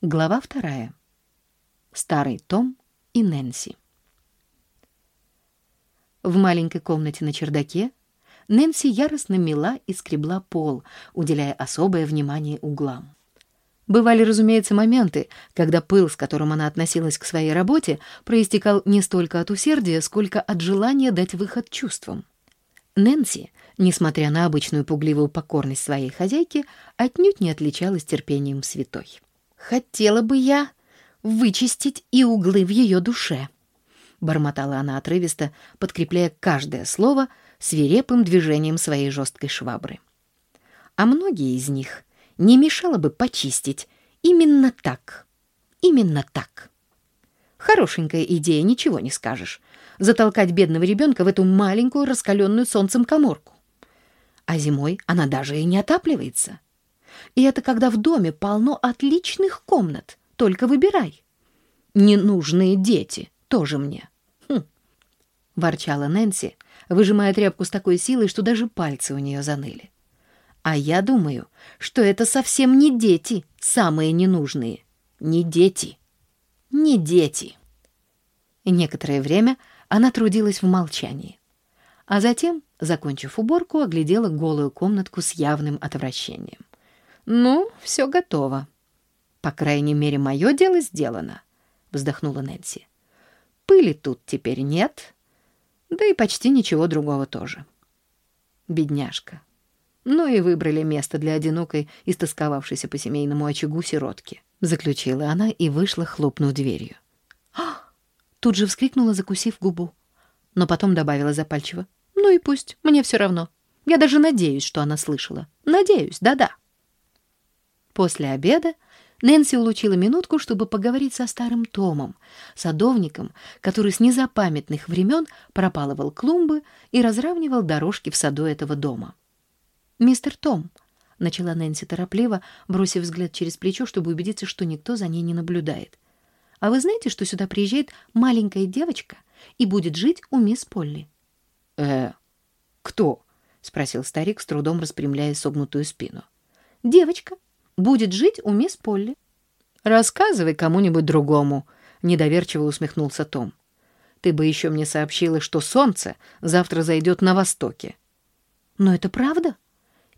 Глава вторая. Старый Том и Нэнси. В маленькой комнате на чердаке Нэнси яростно мела и скребла пол, уделяя особое внимание углам. Бывали, разумеется, моменты, когда пыл, с которым она относилась к своей работе, проистекал не столько от усердия, сколько от желания дать выход чувствам. Нэнси, несмотря на обычную пугливую покорность своей хозяйки, отнюдь не отличалась терпением святой. Хотела бы я вычистить и углы в ее душе, бормотала она отрывисто, подкрепляя каждое слово свирепым движением своей жесткой швабры. А многие из них не мешало бы почистить именно так. Именно так. Хорошенькая идея, ничего не скажешь. Затолкать бедного ребенка в эту маленькую раскаленную солнцем коморку. А зимой она даже и не отапливается. И это когда в доме полно отличных комнат. Только выбирай. Ненужные дети тоже мне. Хм. Ворчала Нэнси, выжимая тряпку с такой силой, что даже пальцы у нее заныли. А я думаю, что это совсем не дети, самые ненужные. Не дети. Не дети. Некоторое время она трудилась в молчании. А затем, закончив уборку, оглядела голую комнатку с явным отвращением. «Ну, все готово. По крайней мере, мое дело сделано», — вздохнула Нэнси. «Пыли тут теперь нет, да и почти ничего другого тоже. Бедняжка. Ну и выбрали место для одинокой, истосковавшейся по семейному очагу сиротки», — заключила она и вышла, хлопнув дверью. «А!» — тут же вскрикнула, закусив губу, но потом добавила запальчиво. «Ну и пусть, мне все равно. Я даже надеюсь, что она слышала. Надеюсь, да-да». После обеда Нэнси улучила минутку, чтобы поговорить со старым Томом, садовником, который с незапамятных времен пропалывал клумбы и разравнивал дорожки в саду этого дома. «Мистер Том», — начала Нэнси торопливо, бросив взгляд через плечо, чтобы убедиться, что никто за ней не наблюдает. «А вы знаете, что сюда приезжает маленькая девочка и будет жить у мисс Полли?» «Э, кто?» — спросил старик, с трудом распрямляя согнутую спину. «Девочка», будет жить у мисс Полли. Рассказывай кому-нибудь другому, недоверчиво усмехнулся Том. Ты бы еще мне сообщила, что солнце завтра зайдет на востоке. Но это правда?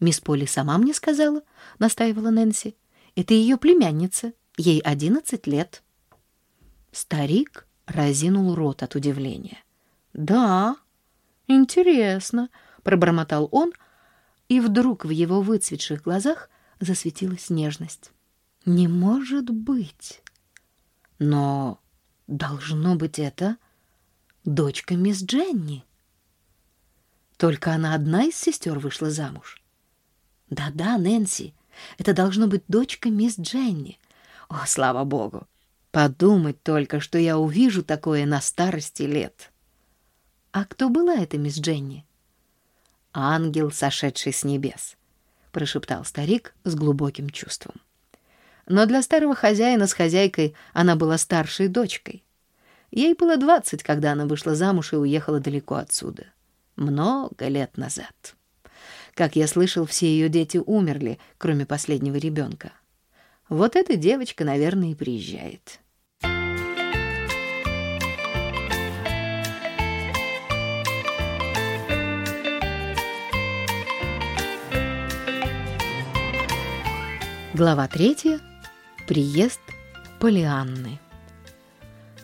Мисс Полли сама мне сказала, настаивала Нэнси. Это ее племянница, ей одиннадцать лет. Старик разинул рот от удивления. Да, интересно, пробормотал он, и вдруг в его выцветших глазах засветилась нежность. «Не может быть! Но должно быть это дочка мисс Дженни. Только она одна из сестер вышла замуж. Да-да, Нэнси, это должно быть дочка мисс Дженни. О, слава богу! Подумать только, что я увижу такое на старости лет. А кто была эта мисс Дженни? Ангел, сошедший с небес. — прошептал старик с глубоким чувством. Но для старого хозяина с хозяйкой она была старшей дочкой. Ей было двадцать, когда она вышла замуж и уехала далеко отсюда. Много лет назад. Как я слышал, все ее дети умерли, кроме последнего ребенка. Вот эта девочка, наверное, и приезжает. Глава третья. Приезд Полианны.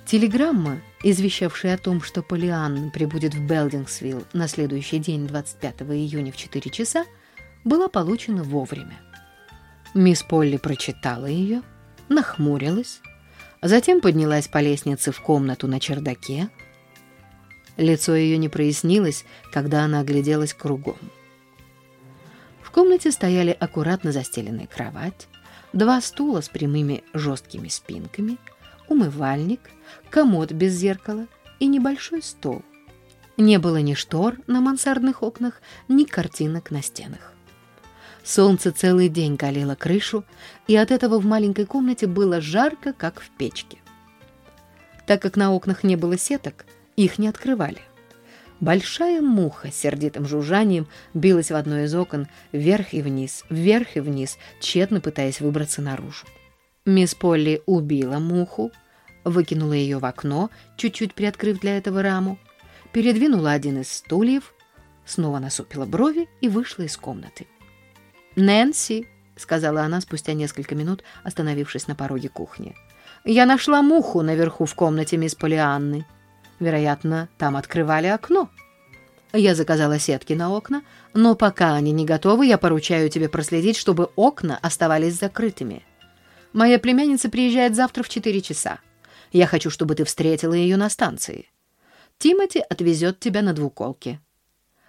Телеграмма, извещавшая о том, что Полианна прибудет в Белдингсвилл на следующий день, 25 июня в 4 часа, была получена вовремя. Мисс Полли прочитала ее, нахмурилась, затем поднялась по лестнице в комнату на чердаке. Лицо ее не прояснилось, когда она огляделась кругом комнате стояли аккуратно застеленная кровать, два стула с прямыми жесткими спинками, умывальник, комод без зеркала и небольшой стол. Не было ни штор на мансардных окнах, ни картинок на стенах. Солнце целый день калило крышу, и от этого в маленькой комнате было жарко, как в печке. Так как на окнах не было сеток, их не открывали. Большая муха сердитым жужжанием билась в одно из окон вверх и вниз, вверх и вниз, тщетно пытаясь выбраться наружу. Мисс Полли убила муху, выкинула ее в окно, чуть-чуть приоткрыв для этого раму, передвинула один из стульев, снова насупила брови и вышла из комнаты. «Нэнси», — сказала она спустя несколько минут, остановившись на пороге кухни, — «я нашла муху наверху в комнате мисс Полианны. Вероятно, там открывали окно». Я заказала сетки на окна, но пока они не готовы, я поручаю тебе проследить, чтобы окна оставались закрытыми. Моя племянница приезжает завтра в 4 часа. Я хочу, чтобы ты встретила ее на станции. Тимати отвезет тебя на двуколке.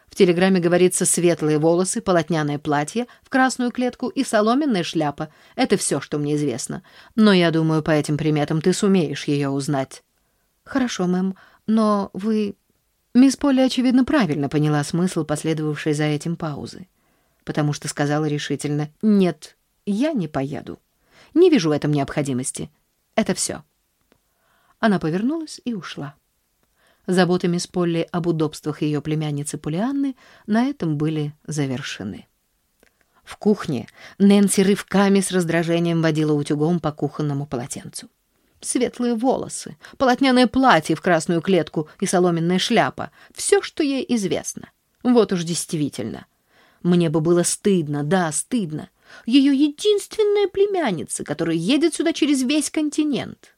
В телеграмме говорится светлые волосы, полотняное платье в красную клетку и соломенная шляпа. Это все, что мне известно. Но я думаю, по этим приметам ты сумеешь ее узнать. Хорошо, мэм, но вы... Мисс Полли, очевидно, правильно поняла смысл последовавшей за этим паузы, потому что сказала решительно «Нет, я не поеду. Не вижу в этом необходимости. Это все». Она повернулась и ушла. Заботы мисс Полли об удобствах ее племянницы Полианны на этом были завершены. В кухне Нэнси рывками с раздражением водила утюгом по кухонному полотенцу. Светлые волосы, полотняное платье в красную клетку и соломенная шляпа — все, что ей известно. Вот уж действительно. Мне бы было стыдно, да, стыдно. Ее единственная племянница, которая едет сюда через весь континент.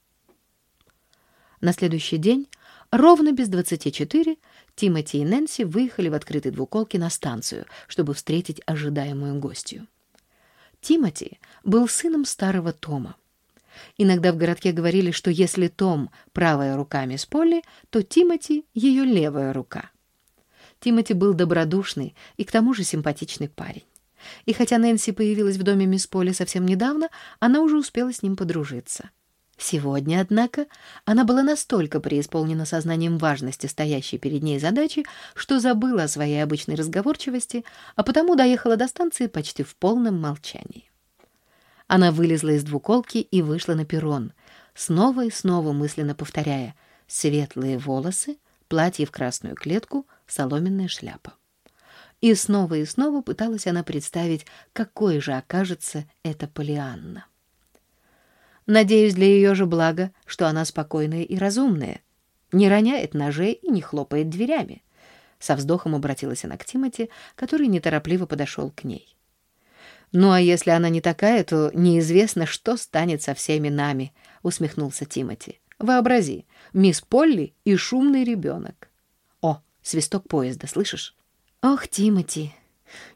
На следующий день, ровно без двадцати четыре, Тимоти и Нэнси выехали в открытой двуколке на станцию, чтобы встретить ожидаемую гостью. Тимоти был сыном старого Тома. Иногда в городке говорили, что если Том — правая рука мисс Полли, то Тимоти — ее левая рука. Тимоти был добродушный и к тому же симпатичный парень. И хотя Нэнси появилась в доме мисс Полли совсем недавно, она уже успела с ним подружиться. Сегодня, однако, она была настолько преисполнена сознанием важности стоящей перед ней задачи, что забыла о своей обычной разговорчивости, а потому доехала до станции почти в полном молчании. Она вылезла из двуколки и вышла на перрон, снова и снова мысленно повторяя «светлые волосы, платье в красную клетку, соломенная шляпа». И снова и снова пыталась она представить, какой же окажется эта Полианна. Надеюсь, для ее же блага, что она спокойная и разумная, не роняет ножей и не хлопает дверями. Со вздохом обратилась она к Тимати, который неторопливо подошел к ней. «Ну а если она не такая, то неизвестно, что станет со всеми нами», — усмехнулся Тимати. «Вообрази, мисс Полли и шумный ребенок». «О, свисток поезда, слышишь?» «Ох, Тимати,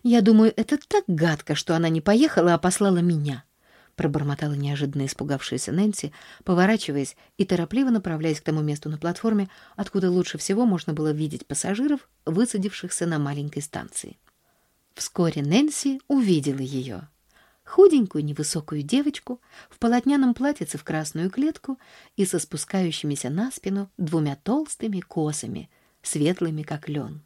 я думаю, это так гадко, что она не поехала, а послала меня», — пробормотала неожиданно испугавшаяся Нэнси, поворачиваясь и торопливо направляясь к тому месту на платформе, откуда лучше всего можно было видеть пассажиров, высадившихся на маленькой станции. Вскоре Нэнси увидела ее. Худенькую невысокую девочку в полотняном платьице в красную клетку и со спускающимися на спину двумя толстыми косами, светлыми, как лен.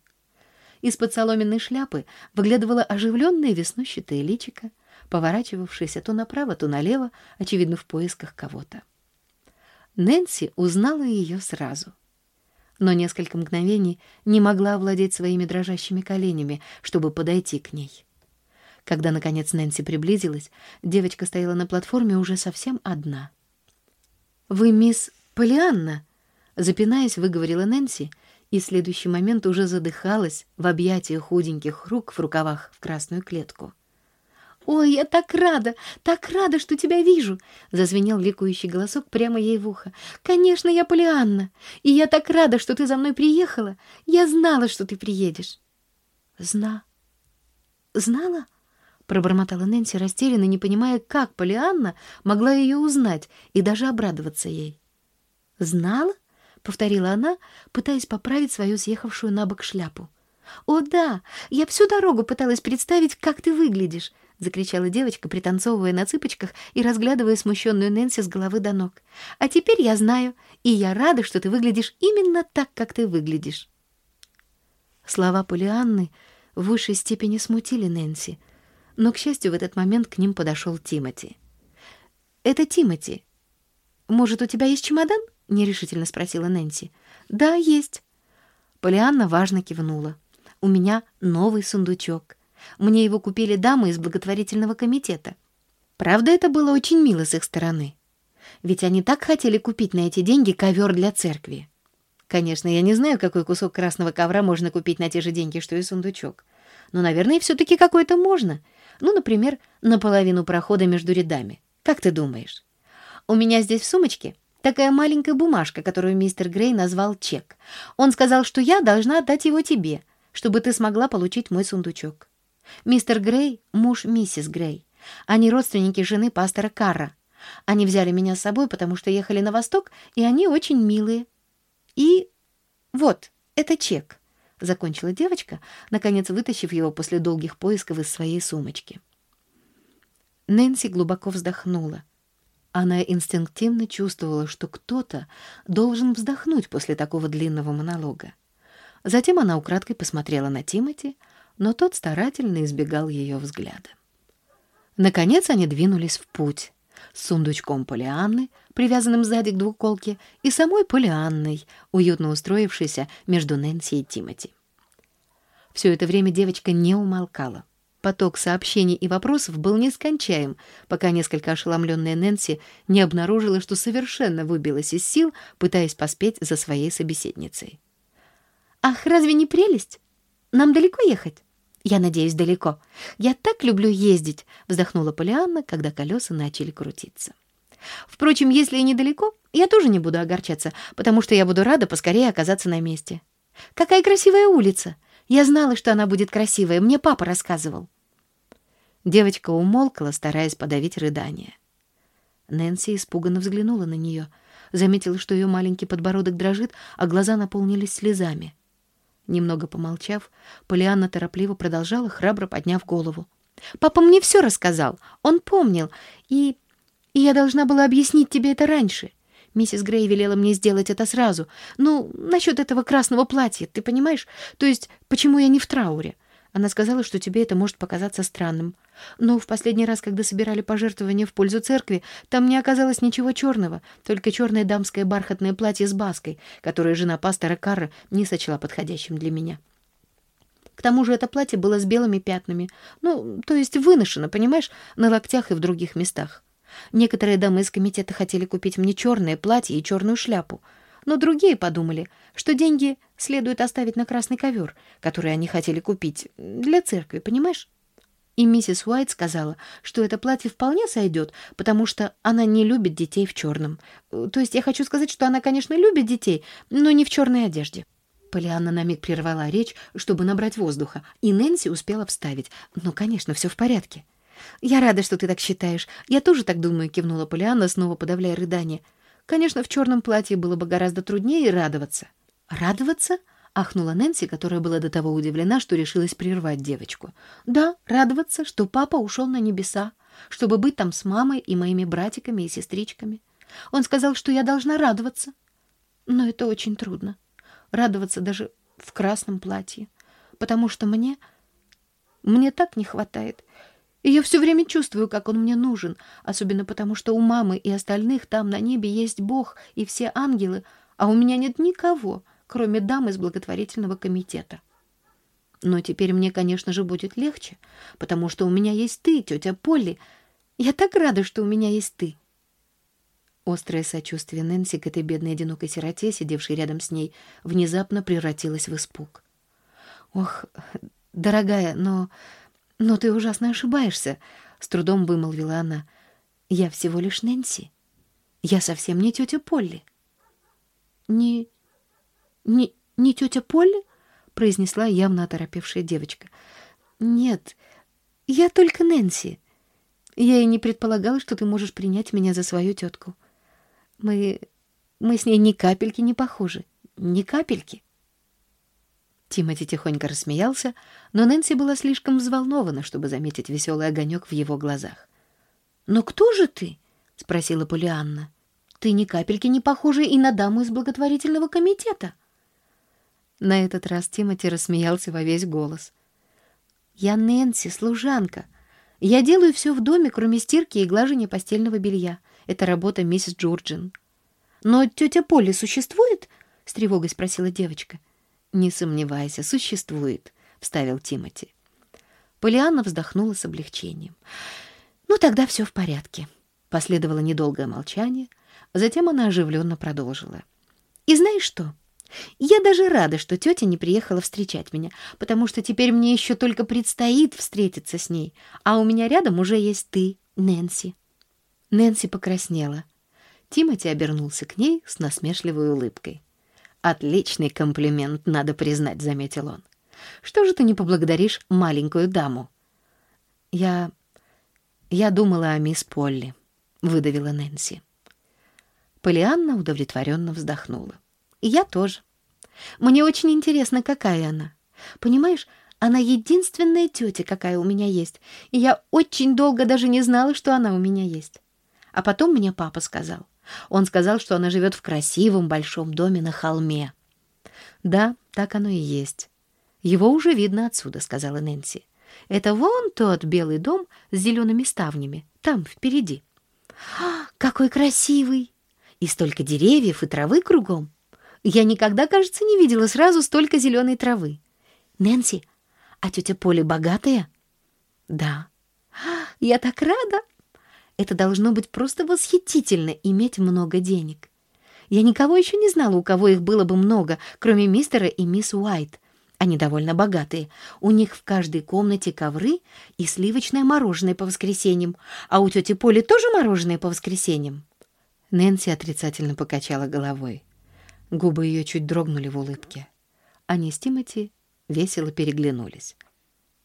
Из-под соломенной шляпы выглядывало оживленное веснущатое личико, поворачивавшееся то направо, то налево, очевидно, в поисках кого-то. Нэнси узнала ее сразу — но несколько мгновений не могла овладеть своими дрожащими коленями, чтобы подойти к ней. Когда, наконец, Нэнси приблизилась, девочка стояла на платформе уже совсем одна. «Вы мисс Полианна?» Запинаясь, выговорила Нэнси, и в следующий момент уже задыхалась в объятиях худеньких рук в рукавах в красную клетку. «Ой, я так рада, так рада, что тебя вижу!» — зазвенел ликующий голосок прямо ей в ухо. «Конечно, я Полианна, и я так рада, что ты за мной приехала. Я знала, что ты приедешь». «Зна... знала?» — пробормотала Нэнси растерянно, не понимая, как Полианна могла ее узнать и даже обрадоваться ей. «Знала?» — повторила она, пытаясь поправить свою съехавшую на бок шляпу. «О, да! Я всю дорогу пыталась представить, как ты выглядишь. — закричала девочка, пританцовывая на цыпочках и разглядывая смущенную Нэнси с головы до ног. «А теперь я знаю, и я рада, что ты выглядишь именно так, как ты выглядишь». Слова Полианны в высшей степени смутили Нэнси, но, к счастью, в этот момент к ним подошел Тимати. «Это Тимати. Может, у тебя есть чемодан?» — нерешительно спросила Нэнси. «Да, есть». Полианна важно кивнула. «У меня новый сундучок. Мне его купили дамы из благотворительного комитета. Правда, это было очень мило с их стороны. Ведь они так хотели купить на эти деньги ковер для церкви. Конечно, я не знаю, какой кусок красного ковра можно купить на те же деньги, что и сундучок. Но, наверное, все-таки какой-то можно. Ну, например, наполовину прохода между рядами. Как ты думаешь? У меня здесь в сумочке такая маленькая бумажка, которую мистер Грей назвал чек. Он сказал, что я должна отдать его тебе, чтобы ты смогла получить мой сундучок. Мистер Грей — муж миссис Грей. Они родственники жены пастора Карра. Они взяли меня с собой, потому что ехали на восток, и они очень милые. И вот, это чек, — закончила девочка, наконец вытащив его после долгих поисков из своей сумочки. Нэнси глубоко вздохнула. Она инстинктивно чувствовала, что кто-то должен вздохнуть после такого длинного монолога. Затем она украдкой посмотрела на Тимати, но тот старательно избегал ее взгляда. Наконец они двинулись в путь с сундучком Полианны, привязанным сзади к двуколке, и самой Полианной, уютно устроившейся между Нэнси и Тимати. Все это время девочка не умолкала. Поток сообщений и вопросов был нескончаем, пока несколько ошеломленная Нэнси не обнаружила, что совершенно выбилась из сил, пытаясь поспеть за своей собеседницей. «Ах, разве не прелесть? Нам далеко ехать?» «Я надеюсь, далеко. Я так люблю ездить», — вздохнула Полианна, когда колеса начали крутиться. «Впрочем, если и недалеко, я тоже не буду огорчаться, потому что я буду рада поскорее оказаться на месте. Какая красивая улица! Я знала, что она будет красивая, мне папа рассказывал». Девочка умолкла, стараясь подавить рыдание. Нэнси испуганно взглянула на нее, заметила, что ее маленький подбородок дрожит, а глаза наполнились слезами. Немного помолчав, Полианна торопливо продолжала, храбро подняв голову. «Папа мне все рассказал. Он помнил. И... и я должна была объяснить тебе это раньше. Миссис Грей велела мне сделать это сразу. Ну, насчет этого красного платья, ты понимаешь? То есть, почему я не в трауре? Она сказала, что тебе это может показаться странным. Но в последний раз, когда собирали пожертвования в пользу церкви, там не оказалось ничего черного, только черное дамское бархатное платье с баской, которое жена пастора Карра не сочла подходящим для меня. К тому же это платье было с белыми пятнами, ну, то есть выношено, понимаешь, на локтях и в других местах. Некоторые дамы из комитета хотели купить мне черное платье и черную шляпу, но другие подумали, что деньги следует оставить на красный ковер, который они хотели купить для церкви, понимаешь? И миссис Уайт сказала, что это платье вполне сойдет, потому что она не любит детей в черном. То есть я хочу сказать, что она, конечно, любит детей, но не в черной одежде. Полианна на миг прервала речь, чтобы набрать воздуха, и Нэнси успела вставить. «Ну, конечно, все в порядке». «Я рада, что ты так считаешь. Я тоже так думаю», — кивнула Полианна, снова подавляя рыдание. «Конечно, в черном платье было бы гораздо труднее радоваться». «Радоваться?» Ахнула Нэнси, которая была до того удивлена, что решилась прервать девочку. «Да, радоваться, что папа ушел на небеса, чтобы быть там с мамой и моими братиками и сестричками. Он сказал, что я должна радоваться. Но это очень трудно. Радоваться даже в красном платье. Потому что мне... Мне так не хватает. И я все время чувствую, как он мне нужен, особенно потому, что у мамы и остальных там на небе есть Бог и все ангелы, а у меня нет никого» кроме дам из благотворительного комитета. Но теперь мне, конечно же, будет легче, потому что у меня есть ты, тетя Полли. Я так рада, что у меня есть ты. Острое сочувствие Нэнси к этой бедной одинокой сироте, сидевшей рядом с ней, внезапно превратилось в испуг. «Ох, дорогая, но... но ты ужасно ошибаешься», — с трудом вымолвила она. «Я всего лишь Нэнси. Я совсем не тетя Полли». «Не «Не, не тетя Полли?» — произнесла явно оторопевшая девочка. «Нет, я только Нэнси. Я и не предполагала, что ты можешь принять меня за свою тетку. Мы... мы с ней ни капельки не похожи. Ни капельки». Тимати тихонько рассмеялся, но Нэнси была слишком взволнована, чтобы заметить веселый огонек в его глазах. «Но кто же ты?» — спросила Полианна. «Ты ни капельки не похожа и на даму из благотворительного комитета». На этот раз Тимоти рассмеялся во весь голос. «Я Нэнси, служанка. Я делаю все в доме, кроме стирки и глажения постельного белья. Это работа миссис Джорджин». «Но тетя Полли существует?» — с тревогой спросила девочка. «Не сомневайся, существует», — вставил Тимоти. Полианна вздохнула с облегчением. Ну, тогда все в порядке. Последовало недолгое молчание, затем она оживленно продолжила. И знаешь что? Я даже рада, что тетя не приехала встречать меня, потому что теперь мне еще только предстоит встретиться с ней, а у меня рядом уже есть ты, Нэнси. Нэнси покраснела. Тимоти обернулся к ней с насмешливой улыбкой. «Отличный комплимент, надо признать», — заметил он. «Что же ты не поблагодаришь маленькую даму?» «Я... я думала о мисс Полли», — выдавила Нэнси. Полианна удовлетворенно вздохнула. «Я тоже. Мне очень интересно, какая она. Понимаешь, она единственная тетя, какая у меня есть, и я очень долго даже не знала, что она у меня есть. А потом мне папа сказал. Он сказал, что она живет в красивом большом доме на холме. «Да, так оно и есть. Его уже видно отсюда», — сказала Нэнси. «Это вон тот белый дом с зелеными ставнями, там, впереди». «А, какой красивый! И столько деревьев и травы кругом. Я никогда, кажется, не видела сразу столько зеленой травы. Нэнси, а тетя Поля богатая?» «Да». «А, «Я так рада!» Это должно быть просто восхитительно иметь много денег. Я никого еще не знала, у кого их было бы много, кроме мистера и мисс Уайт. Они довольно богатые. У них в каждой комнате ковры и сливочное мороженое по воскресеньям. А у тети Поли тоже мороженое по воскресеньям?» Нэнси отрицательно покачала головой. Губы ее чуть дрогнули в улыбке. Они с Тимати весело переглянулись.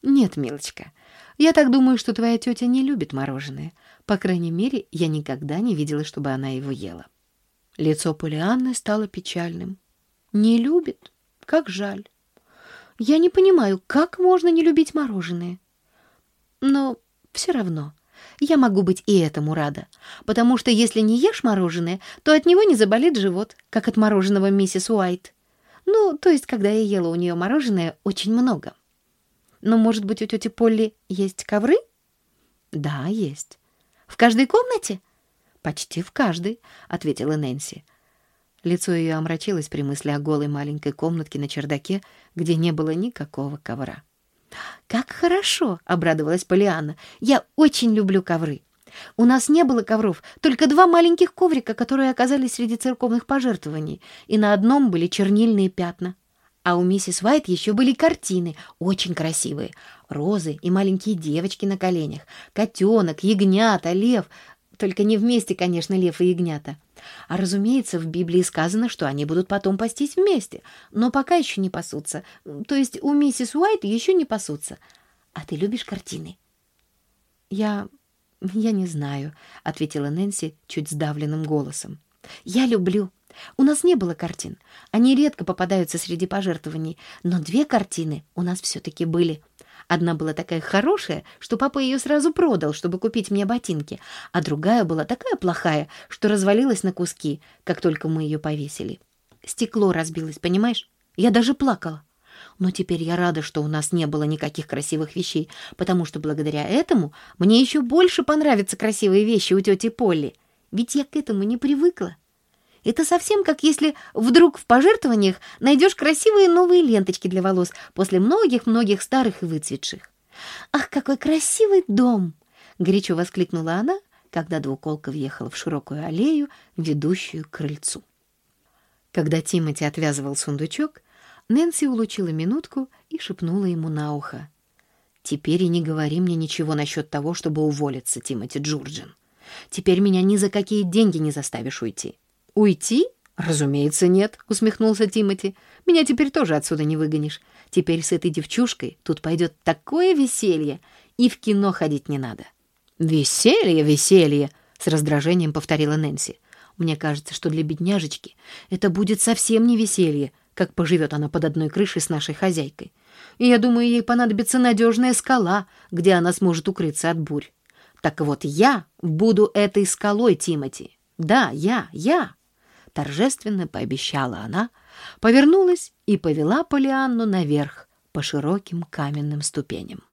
«Нет, милочка, я так думаю, что твоя тетя не любит мороженое. По крайней мере, я никогда не видела, чтобы она его ела». Лицо Полианны стало печальным. «Не любит? Как жаль. Я не понимаю, как можно не любить мороженое. Но все равно я могу быть и этому рада, потому что если не ешь мороженое, то от него не заболит живот, как от мороженого миссис Уайт. Ну, то есть, когда я ела у нее мороженое очень много». Но, может быть, у тети Полли есть ковры? Да, есть. В каждой комнате? Почти в каждой, ответила Нэнси. Лицо ее омрачилось при мысли о голой маленькой комнатке на чердаке, где не было никакого ковра. «Как хорошо!» — обрадовалась Полианна. «Я очень люблю ковры. У нас не было ковров, только два маленьких коврика, которые оказались среди церковных пожертвований, и на одном были чернильные пятна. А у миссис Уайт еще были картины, очень красивые. Розы и маленькие девочки на коленях, котенок, ягнята, лев. Только не вместе, конечно, лев и ягнята. А, разумеется, в Библии сказано, что они будут потом пастись вместе, но пока еще не пасутся. То есть у миссис Уайт еще не пасутся. А ты любишь картины? Я... я не знаю, — ответила Нэнси чуть сдавленным голосом. Я люблю. У нас не было картин. Они редко попадаются среди пожертвований, но две картины у нас все-таки были. Одна была такая хорошая, что папа ее сразу продал, чтобы купить мне ботинки, а другая была такая плохая, что развалилась на куски, как только мы ее повесили. Стекло разбилось, понимаешь? Я даже плакала. Но теперь я рада, что у нас не было никаких красивых вещей, потому что благодаря этому мне еще больше понравятся красивые вещи у тети Полли. Ведь я к этому не привыкла. Это совсем как если вдруг в пожертвованиях найдешь красивые новые ленточки для волос после многих-многих старых и выцветших. «Ах, какой красивый дом!» — горячо воскликнула она, когда двуколка въехала в широкую аллею, ведущую к крыльцу. Когда Тимати отвязывал сундучок, Нэнси улучила минутку и шепнула ему на ухо. «Теперь и не говори мне ничего насчет того, чтобы уволиться, Тимати Джурджин. Теперь меня ни за какие деньги не заставишь уйти. «Уйти? Разумеется, нет», — усмехнулся Тимати. «Меня теперь тоже отсюда не выгонишь. Теперь с этой девчушкой тут пойдет такое веселье, и в кино ходить не надо». «Веселье, веселье», — с раздражением повторила Нэнси. «Мне кажется, что для бедняжечки это будет совсем не веселье, как поживет она под одной крышей с нашей хозяйкой. И я думаю, ей понадобится надежная скала, где она сможет укрыться от бурь. Так вот я буду этой скалой, Тимати. Да, я, я торжественно пообещала она, повернулась и повела Полианну наверх по широким каменным ступеням.